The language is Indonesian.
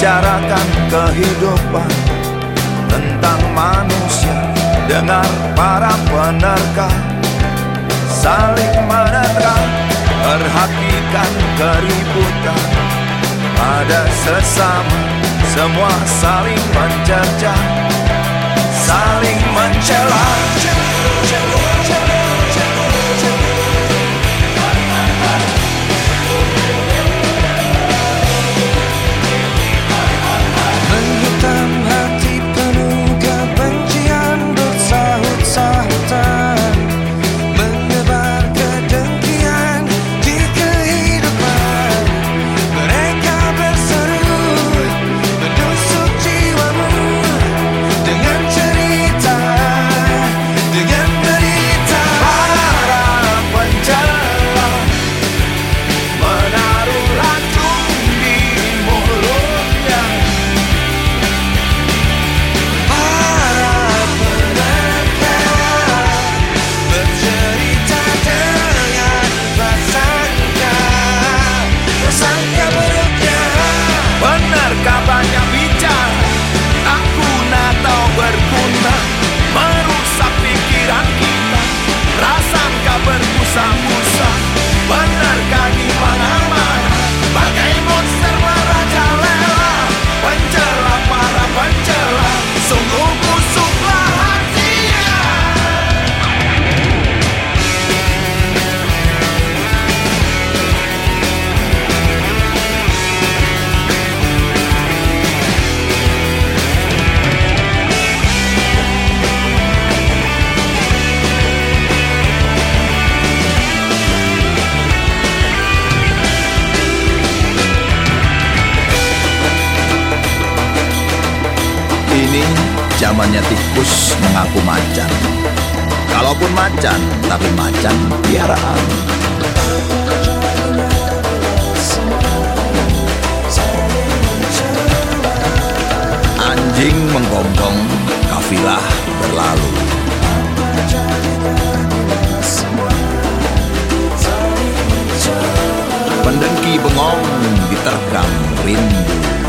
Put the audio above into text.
bicarakan kehidupan. Tentang manusia. Dengar para penerka Saling menerka Perhatikan keributan. Ada sesama Semua saling mencerca some zamannya tikus mengaku macan. Kalaupun macan, tapi macan piaraan. Anjing menggonggong, kafilah berlalu. Pendengki bengong diterkam rindu.